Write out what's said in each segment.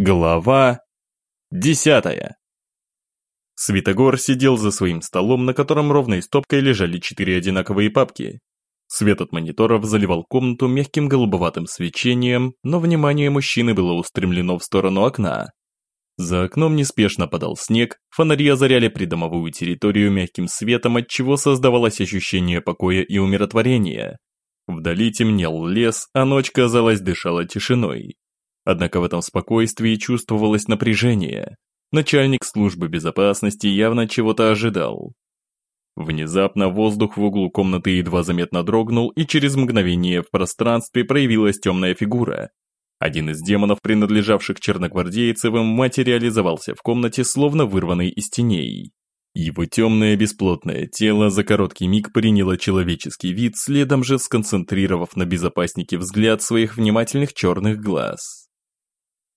Глава десятая. Светогор сидел за своим столом, на котором ровной стопкой лежали четыре одинаковые папки. Свет от мониторов заливал комнату мягким голубоватым свечением, но внимание мужчины было устремлено в сторону окна. За окном неспешно падал снег, фонари озаряли придомовую территорию мягким светом, отчего создавалось ощущение покоя и умиротворения. Вдали темнел лес, а ночь, казалось, дышала тишиной. Однако в этом спокойствии чувствовалось напряжение. Начальник службы безопасности явно чего-то ожидал. Внезапно воздух в углу комнаты едва заметно дрогнул, и через мгновение в пространстве проявилась темная фигура. Один из демонов, принадлежавших черногвардейцевым, материализовался в комнате, словно вырванный из теней. Его темное бесплотное тело за короткий миг приняло человеческий вид, следом же сконцентрировав на безопаснике взгляд своих внимательных черных глаз.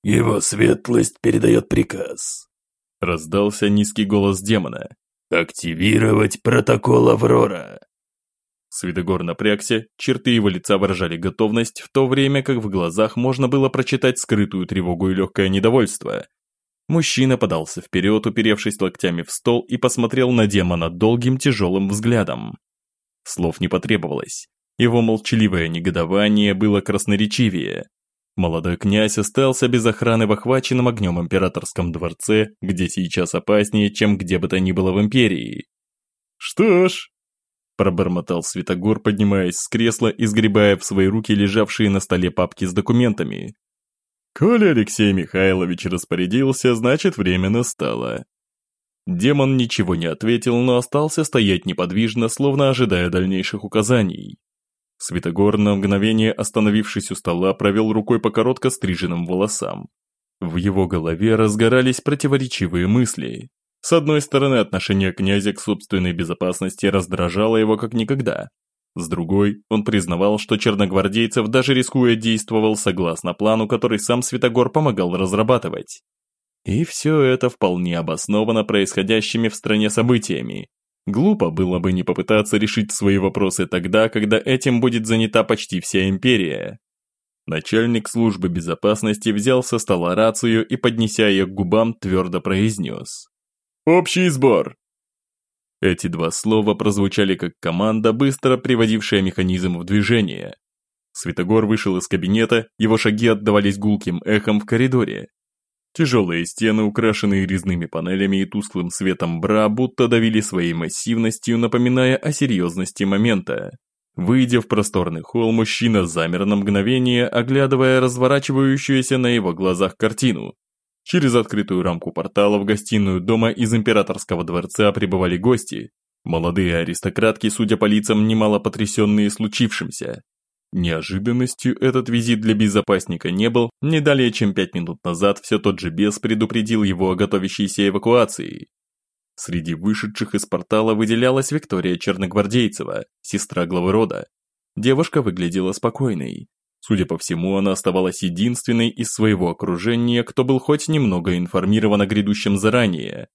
«Его светлость передает приказ», – раздался низкий голос демона. «Активировать протокол «Аврора». Светогор напрягся, черты его лица выражали готовность, в то время как в глазах можно было прочитать скрытую тревогу и легкое недовольство. Мужчина подался вперед, уперевшись локтями в стол и посмотрел на демона долгим тяжелым взглядом. Слов не потребовалось. Его молчаливое негодование было красноречивее. Молодой князь остался без охраны в охваченном огнем императорском дворце, где сейчас опаснее, чем где бы то ни было в империи. «Что ж», – пробормотал Святогор, поднимаясь с кресла и сгребая в свои руки лежавшие на столе папки с документами. «Коли Алексей Михайлович распорядился, значит время настало». Демон ничего не ответил, но остался стоять неподвижно, словно ожидая дальнейших указаний. Светогор на мгновение остановившись у стола, провел рукой по коротко стриженным волосам. В его голове разгорались противоречивые мысли. С одной стороны, отношение князя к собственной безопасности раздражало его как никогда. С другой, он признавал, что черногвардейцев даже рискуя действовал согласно плану, который сам Светогор помогал разрабатывать. И все это вполне обосновано происходящими в стране событиями, Глупо было бы не попытаться решить свои вопросы тогда, когда этим будет занята почти вся империя. Начальник службы безопасности взял со стола рацию и, поднеся ее к губам, твердо произнес. «Общий сбор!» Эти два слова прозвучали как команда, быстро приводившая механизм в движение. Светогор вышел из кабинета, его шаги отдавались гулким эхом в коридоре. Тяжелые стены, украшенные резными панелями и тусклым светом бра, будто давили своей массивностью, напоминая о серьезности момента. Выйдя в просторный холл, мужчина замер на мгновение, оглядывая разворачивающуюся на его глазах картину. Через открытую рамку портала в гостиную дома из императорского дворца прибывали гости. Молодые аристократки, судя по лицам, немало потрясенные случившимся. Неожиданностью этот визит для безопасника не был, не далее чем пять минут назад все тот же бес предупредил его о готовящейся эвакуации. Среди вышедших из портала выделялась Виктория Черногвардейцева, сестра главы рода. Девушка выглядела спокойной. Судя по всему, она оставалась единственной из своего окружения, кто был хоть немного информирован о грядущем заранее.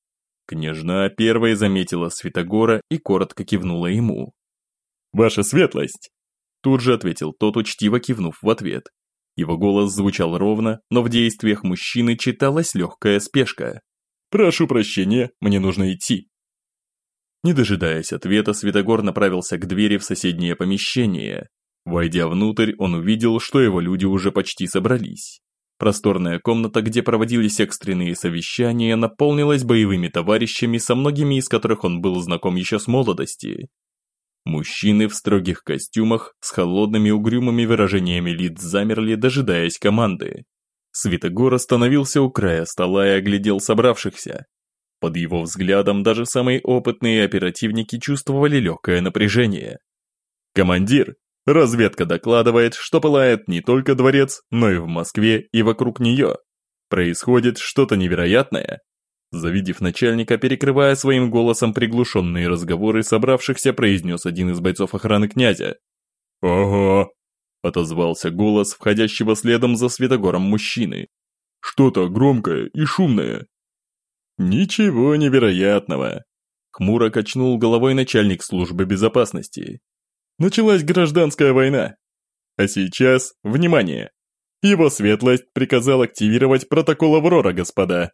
Княжна первой заметила Святогора и коротко кивнула ему. «Ваша светлость!» Тут же ответил тот, учтиво кивнув в ответ. Его голос звучал ровно, но в действиях мужчины читалась легкая спешка. «Прошу прощения, мне нужно идти». Не дожидаясь ответа, Светогор направился к двери в соседнее помещение. Войдя внутрь, он увидел, что его люди уже почти собрались. Просторная комната, где проводились экстренные совещания, наполнилась боевыми товарищами, со многими из которых он был знаком еще с молодости. Мужчины в строгих костюмах с холодными угрюмыми выражениями лиц замерли, дожидаясь команды. Светогор остановился у края стола и оглядел собравшихся. Под его взглядом даже самые опытные оперативники чувствовали легкое напряжение. «Командир, разведка докладывает, что пылает не только дворец, но и в Москве и вокруг нее. Происходит что-то невероятное, Завидев начальника, перекрывая своим голосом приглушенные разговоры собравшихся, произнес один из бойцов охраны князя. «Ага», – отозвался голос входящего следом за Светогором мужчины. «Что-то громкое и шумное». «Ничего невероятного», – хмуро качнул головой начальник службы безопасности. «Началась гражданская война. А сейчас, внимание, Его светлость приказал активировать протокол Аврора, господа.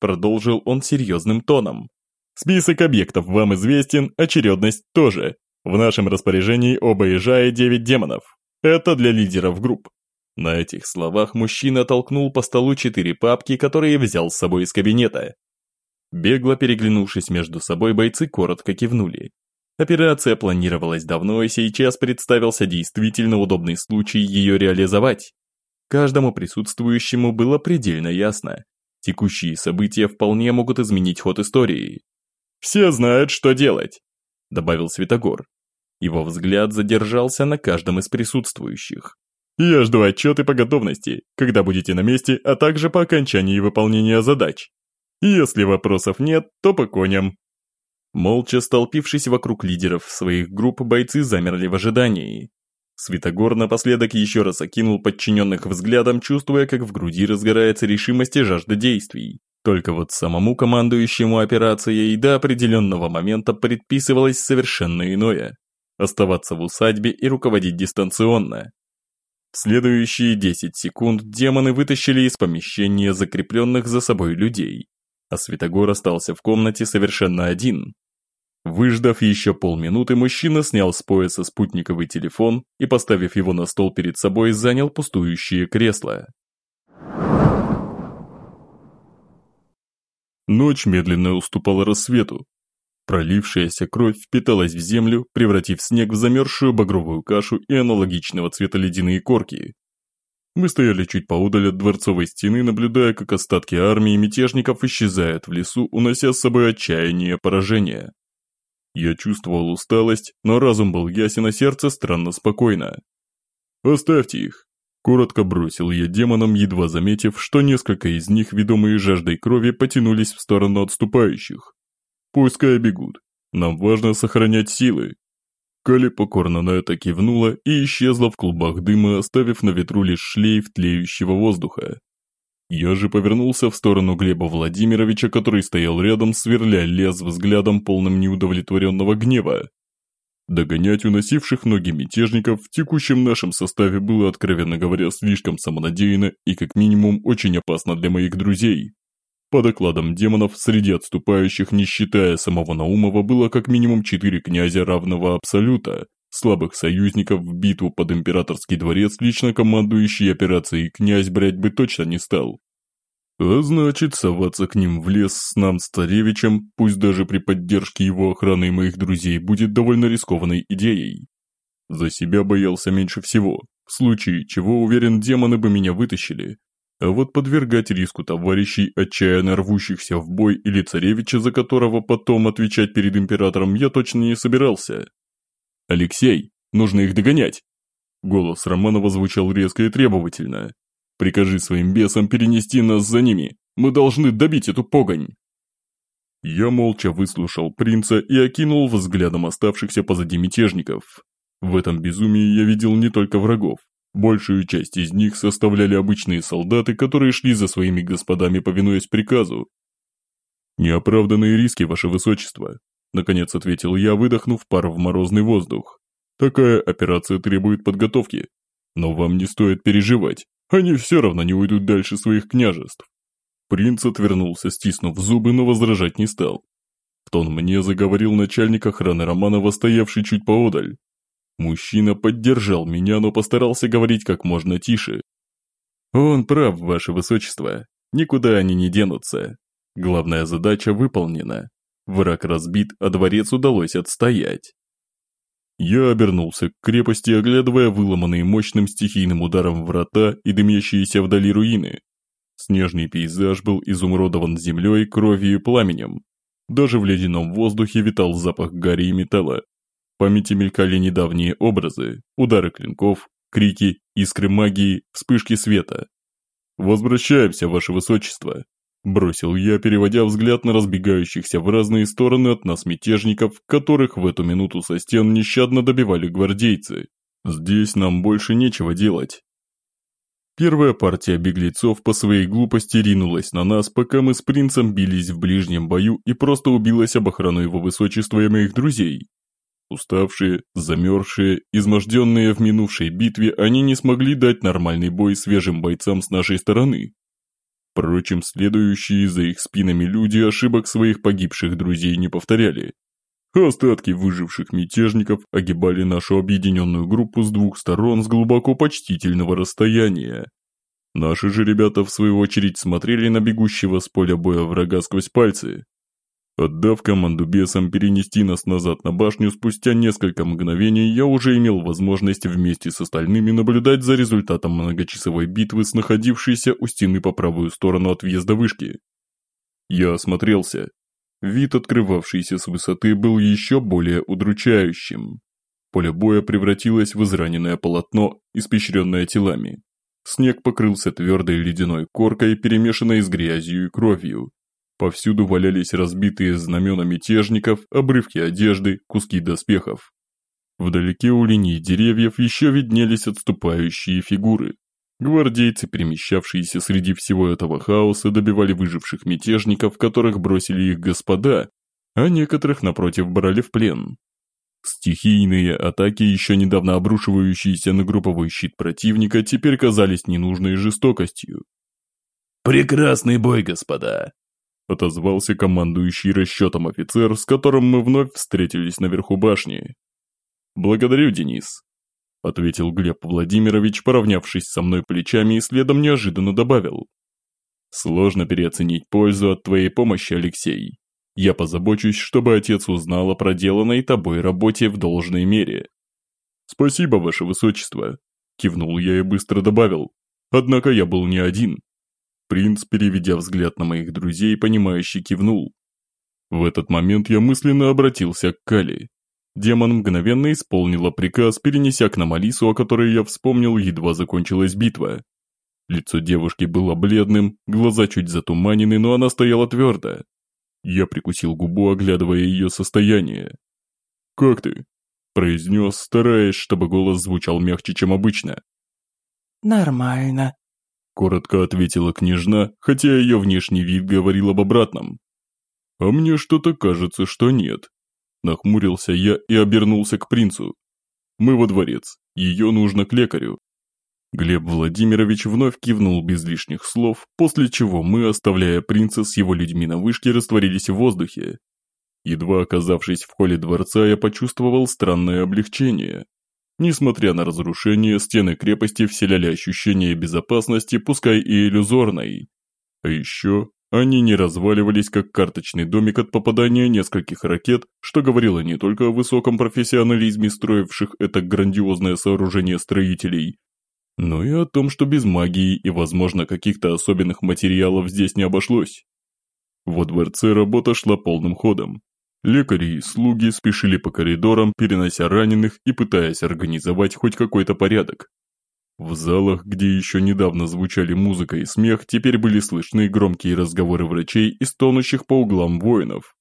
Продолжил он серьезным тоном. Список объектов вам известен, очередность тоже. В нашем распоряжении оба ежа и девять демонов. Это для лидеров групп. На этих словах мужчина толкнул по столу четыре папки, которые взял с собой из кабинета. Бегло переглянувшись между собой, бойцы коротко кивнули. Операция планировалась давно, и сейчас представился действительно удобный случай ее реализовать. Каждому присутствующему было предельно ясно. Текущие события вполне могут изменить ход истории. «Все знают, что делать», – добавил Святогор. Его взгляд задержался на каждом из присутствующих. «Я жду отчеты по готовности, когда будете на месте, а также по окончании выполнения задач. Если вопросов нет, то по коням». Молча столпившись вокруг лидеров своих групп, бойцы замерли в ожидании. Святогор напоследок еще раз окинул подчиненных взглядом, чувствуя, как в груди разгорается решимость и жажда действий. Только вот самому командующему операцией до определенного момента предписывалось совершенно иное – оставаться в усадьбе и руководить дистанционно. В следующие 10 секунд демоны вытащили из помещения закрепленных за собой людей, а Святогор остался в комнате совершенно один, Выждав еще полминуты, мужчина снял с пояса спутниковый телефон и, поставив его на стол перед собой, занял пустующее кресло. Ночь медленно уступала рассвету. Пролившаяся кровь впиталась в землю, превратив снег в замерзшую багровую кашу и аналогичного цвета ледяные корки. Мы стояли чуть поудаль от дворцовой стены, наблюдая, как остатки армии мятежников исчезают в лесу, унося с собой отчаяние поражения. Я чувствовал усталость, но разум был ясен, а сердце странно спокойно. «Оставьте их!» Коротко бросил я демонам, едва заметив, что несколько из них, ведомые жаждой крови, потянулись в сторону отступающих. «Пускай бегут. Нам важно сохранять силы». Кали покорно на это кивнула и исчезла в клубах дыма, оставив на ветру лишь шлейф тлеющего воздуха. Я же повернулся в сторону Глеба Владимировича, который стоял рядом, сверля лес взглядом полным неудовлетворенного гнева. Догонять уносивших ноги мятежников в текущем нашем составе было, откровенно говоря, слишком самонадеянно и как минимум очень опасно для моих друзей. По докладам демонов, среди отступающих, не считая самого Наумова, было как минимум четыре князя равного абсолюта, слабых союзников в битву под императорский дворец лично командующий операцией князь брать бы точно не стал. А значит, соваться к ним в лес с нам с царевичем, пусть даже при поддержке его охраны и моих друзей, будет довольно рискованной идеей. За себя боялся меньше всего, в случае чего, уверен, демоны бы меня вытащили. А вот подвергать риску товарищей, отчаянно рвущихся в бой или царевича, за которого потом отвечать перед императором, я точно не собирался. «Алексей, нужно их догонять!» Голос Романова звучал резко и требовательно. Прикажи своим бесам перенести нас за ними. Мы должны добить эту погонь. Я молча выслушал принца и окинул взглядом оставшихся позади мятежников. В этом безумии я видел не только врагов. Большую часть из них составляли обычные солдаты, которые шли за своими господами, повинуясь приказу. «Неоправданные риски, ваше высочество», – наконец ответил я, выдохнув пар в морозный воздух. «Такая операция требует подготовки. Но вам не стоит переживать. Они все равно не уйдут дальше своих княжеств. Принц отвернулся, стиснув зубы, но возражать не стал. В тон мне заговорил начальник охраны Романова, стоявший чуть поодаль. Мужчина поддержал меня, но постарался говорить как можно тише. «Он прав, ваше высочество. Никуда они не денутся. Главная задача выполнена. Враг разбит, а дворец удалось отстоять. Я обернулся к крепости, оглядывая выломанные мощным стихийным ударом врата и дымящиеся вдали руины. Снежный пейзаж был изумрудован землей, кровью и пламенем. Даже в ледяном воздухе витал запах гари и металла. В памяти мелькали недавние образы, удары клинков, крики, искры магии, вспышки света. «Возвращаемся, ваше высочество», Бросил я, переводя взгляд на разбегающихся в разные стороны от нас мятежников, которых в эту минуту со стен нещадно добивали гвардейцы. Здесь нам больше нечего делать. Первая партия беглецов по своей глупости ринулась на нас, пока мы с принцем бились в ближнем бою и просто убилась об охрану его высочества и моих друзей. Уставшие, замерзшие, изможденные в минувшей битве, они не смогли дать нормальный бой свежим бойцам с нашей стороны. Впрочем, следующие за их спинами люди ошибок своих погибших друзей не повторяли. Остатки выживших мятежников огибали нашу объединенную группу с двух сторон с глубоко почтительного расстояния. Наши же ребята, в свою очередь, смотрели на бегущего с поля боя врага сквозь пальцы. Отдав команду бесам перенести нас назад на башню, спустя несколько мгновений я уже имел возможность вместе с остальными наблюдать за результатом многочасовой битвы с находившейся у стены по правую сторону от въезда вышки. Я осмотрелся. Вид, открывавшийся с высоты, был еще более удручающим. Поле боя превратилось в израненное полотно, испещренное телами. Снег покрылся твердой ледяной коркой, перемешанной с грязью и кровью. Повсюду валялись разбитые знамена мятежников, обрывки одежды, куски доспехов. Вдалеке у линий деревьев еще виднелись отступающие фигуры. Гвардейцы, перемещавшиеся среди всего этого хаоса, добивали выживших мятежников, которых бросили их господа, а некоторых, напротив, брали в плен. Стихийные атаки, еще недавно обрушивающиеся на групповой щит противника, теперь казались ненужной жестокостью. «Прекрасный бой, господа!» Отозвался командующий расчетом офицер, с которым мы вновь встретились наверху башни. «Благодарю, Денис», – ответил Глеб Владимирович, поравнявшись со мной плечами и следом неожиданно добавил. «Сложно переоценить пользу от твоей помощи, Алексей. Я позабочусь, чтобы отец узнал о проделанной тобой работе в должной мере. Спасибо, ваше высочество, кивнул я и быстро добавил. Однако я был не один. Принц, переведя взгляд на моих друзей, понимающе кивнул. В этот момент я мысленно обратился к Кали. Демон мгновенно исполнила приказ, перенеся к нам Алису, о которой я вспомнил, едва закончилась битва. Лицо девушки было бледным, глаза чуть затуманены, но она стояла твердо. Я прикусил губу, оглядывая ее состояние. «Как ты?» – произнес, стараясь, чтобы голос звучал мягче, чем обычно. «Нормально», – коротко ответила княжна, хотя ее внешний вид говорил об обратном. «А мне что-то кажется, что нет». Нахмурился я и обернулся к принцу. «Мы во дворец, ее нужно к лекарю». Глеб Владимирович вновь кивнул без лишних слов, после чего мы, оставляя принца с его людьми на вышке, растворились в воздухе. Едва оказавшись в холле дворца, я почувствовал странное облегчение. Несмотря на разрушение, стены крепости вселяли ощущение безопасности, пускай и иллюзорной. А еще они не разваливались, как карточный домик от попадания нескольких ракет, что говорило не только о высоком профессионализме строивших это грандиозное сооружение строителей, но и о том, что без магии и, возможно, каких-то особенных материалов здесь не обошлось. Во дворце работа шла полным ходом. Лекари и слуги спешили по коридорам, перенося раненых и пытаясь организовать хоть какой-то порядок. В залах, где еще недавно звучали музыка и смех, теперь были слышны громкие разговоры врачей и стонущих по углам воинов.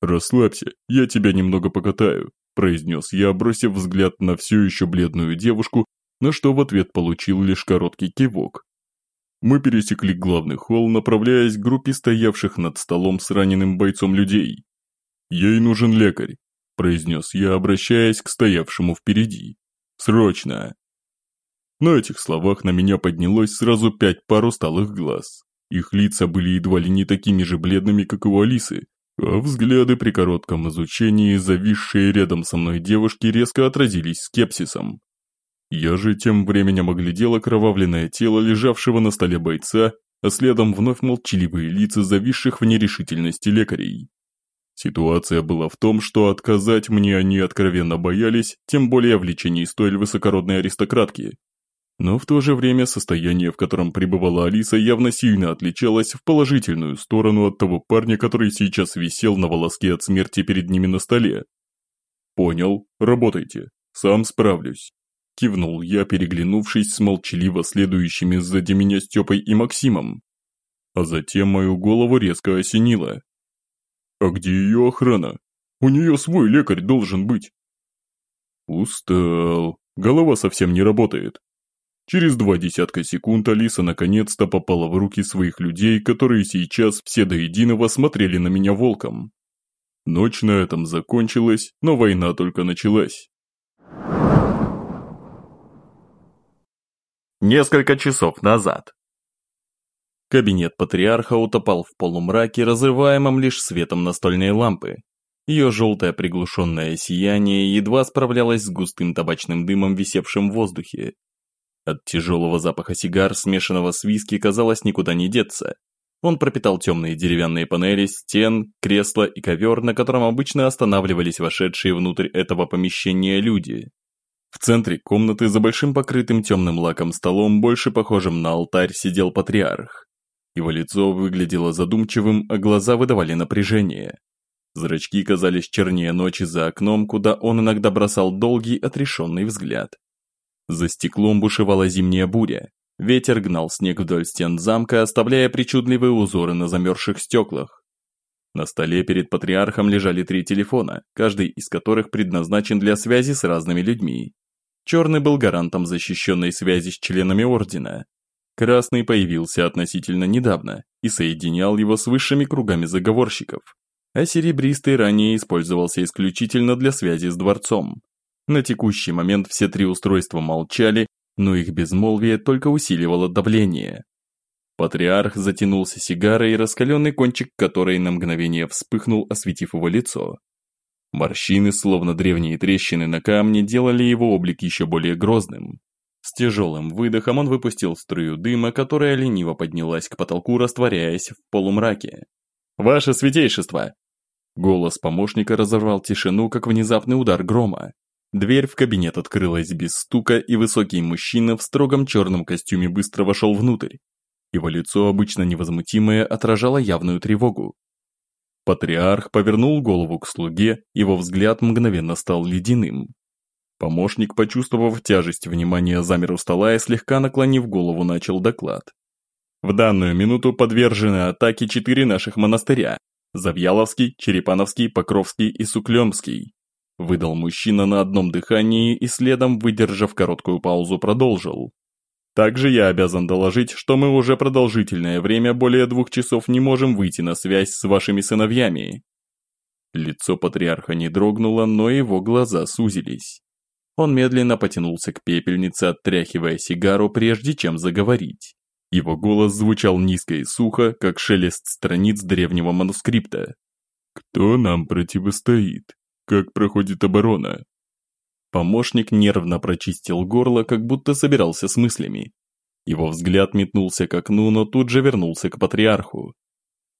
«Расслабься, я тебя немного покатаю», – произнес я, бросив взгляд на все еще бледную девушку, на что в ответ получил лишь короткий кивок. Мы пересекли главный холл, направляясь к группе стоявших над столом с раненым бойцом людей. «Ей нужен лекарь», – произнес я, обращаясь к стоявшему впереди. «Срочно!» На этих словах на меня поднялось сразу пять пар усталых глаз. Их лица были едва ли не такими же бледными, как и у Алисы, а взгляды при коротком изучении, зависшие рядом со мной девушки, резко отразились скепсисом. Я же тем временем оглядел окровавленное тело лежавшего на столе бойца, а следом вновь молчаливые лица зависших в нерешительности лекарей. Ситуация была в том, что отказать мне они откровенно боялись, тем более в лечении столь высокородной аристократки. Но в то же время состояние, в котором пребывала Алиса, явно сильно отличалось в положительную сторону от того парня, который сейчас висел на волоске от смерти перед ними на столе. «Понял, работайте, сам справлюсь». Кивнул я, переглянувшись с молчаливо следующими сзади меня Степой и Максимом. А затем мою голову резко осенило. «А где ее охрана? У нее свой лекарь должен быть». Устал. Голова совсем не работает. Через два десятка секунд Алиса наконец-то попала в руки своих людей, которые сейчас все до единого смотрели на меня волком. Ночь на этом закончилась, но война только началась. Несколько часов назад. Кабинет патриарха утопал в полумраке, разрываемом лишь светом настольной лампы. Ее желтое приглушенное сияние едва справлялось с густым табачным дымом, висевшим в воздухе. От тяжелого запаха сигар, смешанного с виски, казалось никуда не деться. Он пропитал темные деревянные панели, стен, кресла и ковер, на котором обычно останавливались вошедшие внутрь этого помещения люди. В центре комнаты за большим покрытым темным лаком столом, больше похожим на алтарь, сидел патриарх. Его лицо выглядело задумчивым, а глаза выдавали напряжение. Зрачки казались чернее ночи за окном, куда он иногда бросал долгий отрешенный взгляд. За стеклом бушевала зимняя буря. Ветер гнал снег вдоль стен замка, оставляя причудливые узоры на замерзших стеклах. На столе перед патриархом лежали три телефона, каждый из которых предназначен для связи с разными людьми. Черный был гарантом защищенной связи с членами Ордена. Красный появился относительно недавно и соединял его с высшими кругами заговорщиков. А серебристый ранее использовался исключительно для связи с дворцом. На текущий момент все три устройства молчали, но их безмолвие только усиливало давление. Патриарх затянулся сигарой, раскаленный кончик которой на мгновение вспыхнул, осветив его лицо. Морщины, словно древние трещины на камне, делали его облик еще более грозным. С тяжелым выдохом он выпустил струю дыма, которая лениво поднялась к потолку, растворяясь в полумраке. «Ваше святейшество!» Голос помощника разорвал тишину, как внезапный удар грома. Дверь в кабинет открылась без стука, и высокий мужчина в строгом черном костюме быстро вошел внутрь. Его лицо, обычно невозмутимое, отражало явную тревогу. Патриарх повернул голову к слуге, его взгляд мгновенно стал ледяным. Помощник, почувствовав тяжесть внимания, замер у стола и слегка наклонив голову, начал доклад. В данную минуту подвержены атаке четыре наших монастыря – Завьяловский, Черепановский, Покровский и Суклемский. Выдал мужчина на одном дыхании и следом, выдержав короткую паузу, продолжил. Также я обязан доложить, что мы уже продолжительное время, более двух часов, не можем выйти на связь с вашими сыновьями. Лицо патриарха не дрогнуло, но его глаза сузились. Он медленно потянулся к пепельнице, оттряхивая сигару, прежде чем заговорить. Его голос звучал низко и сухо, как шелест страниц древнего манускрипта. «Кто нам противостоит? Как проходит оборона? Помощник нервно прочистил горло, как будто собирался с мыслями. Его взгляд метнулся к окну, но тут же вернулся к патриарху.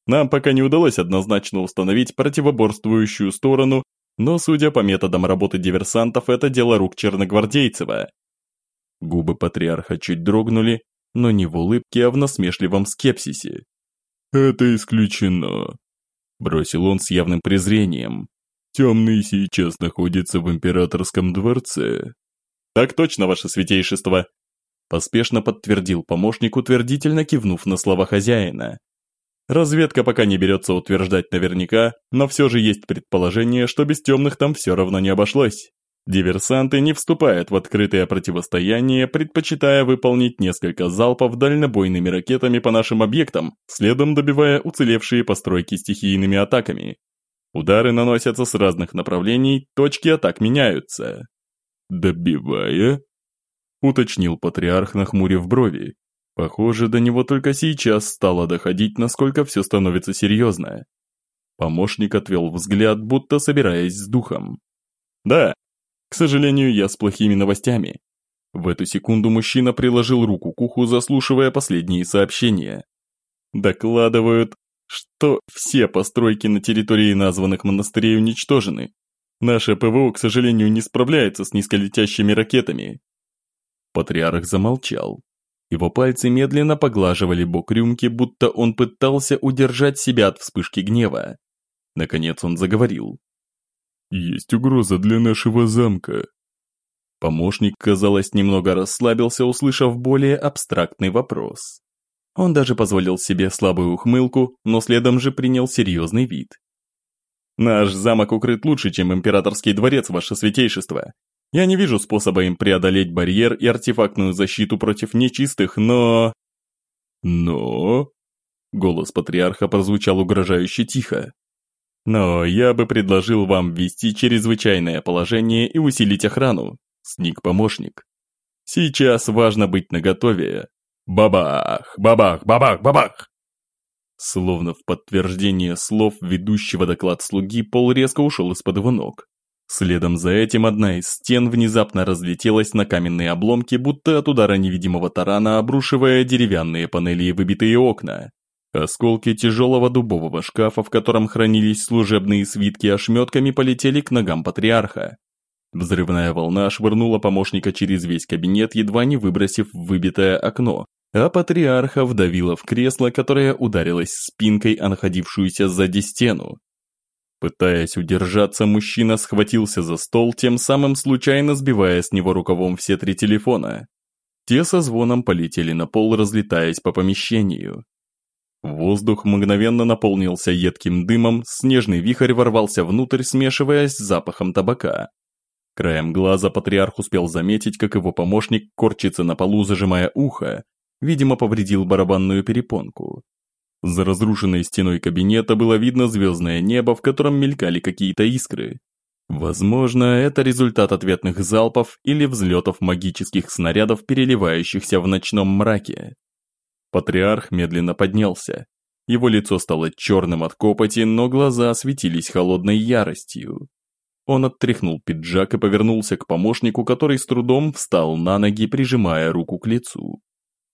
Нам пока не удалось однозначно установить противоборствующую сторону, но, судя по методам работы диверсантов, это дело рук Черногвардейцева. Губы патриарха чуть дрогнули, но не в улыбке, а в насмешливом скепсисе. «Это исключено», – бросил он с явным презрением. Темный сейчас находится в императорском дворце. Так точно, ваше святейшество. Поспешно подтвердил помощник, утвердительно кивнув на слова хозяина. Разведка пока не берется утверждать наверняка, но все же есть предположение, что без темных там все равно не обошлось. Диверсанты не вступают в открытое противостояние, предпочитая выполнить несколько залпов дальнобойными ракетами по нашим объектам, следом добивая уцелевшие постройки стихийными атаками. Удары наносятся с разных направлений, точки атак меняются. «Добивая?» – уточнил патриарх, нахмурив брови. Похоже, до него только сейчас стало доходить, насколько все становится серьезно. Помощник отвел взгляд, будто собираясь с духом. «Да, к сожалению, я с плохими новостями». В эту секунду мужчина приложил руку к уху, заслушивая последние сообщения. Докладывают что все постройки на территории названных монастырей уничтожены. Наше ПВО, к сожалению, не справляется с низколетящими ракетами. Патриарх замолчал. Его пальцы медленно поглаживали бок рюмки, будто он пытался удержать себя от вспышки гнева. Наконец он заговорил. «Есть угроза для нашего замка». Помощник, казалось, немного расслабился, услышав более абстрактный вопрос. Он даже позволил себе слабую ухмылку, но следом же принял серьезный вид. «Наш замок укрыт лучше, чем императорский дворец, ваше святейшество. Я не вижу способа им преодолеть барьер и артефактную защиту против нечистых, но...» «Но...» Голос патриарха прозвучал угрожающе тихо. Но я бы предложил вам ввести чрезвычайное положение и усилить охрану, сник помощник. Сейчас важно быть наготове. Бабах, бабах, бабах, бабах! Словно в подтверждение слов ведущего доклад слуги, пол резко ушел из-под его ног. Следом за этим одна из стен внезапно разлетелась на каменные обломки, будто от удара невидимого тарана, обрушивая деревянные панели и выбитые окна. Осколки тяжелого дубового шкафа, в котором хранились служебные свитки ошметками, полетели к ногам патриарха. Взрывная волна швырнула помощника через весь кабинет, едва не выбросив выбитое окно, а патриарха вдавила в кресло, которое ударилось спинкой о находившуюся сзади стену. Пытаясь удержаться, мужчина схватился за стол, тем самым случайно сбивая с него рукавом все три телефона. Те со звоном полетели на пол, разлетаясь по помещению. Воздух мгновенно наполнился едким дымом, снежный вихрь ворвался внутрь, смешиваясь с запахом табака. Краем глаза патриарх успел заметить, как его помощник корчится на полу, зажимая ухо, видимо, повредил барабанную перепонку. За разрушенной стеной кабинета было видно звездное небо, в котором мелькали какие-то искры. Возможно, это результат ответных залпов или взлетов магических снарядов, переливающихся в ночном мраке. Патриарх медленно поднялся. Его лицо стало черным от копоти, но глаза осветились холодной яростью. Он оттряхнул пиджак и повернулся к помощнику, который с трудом встал на ноги, прижимая руку к лицу.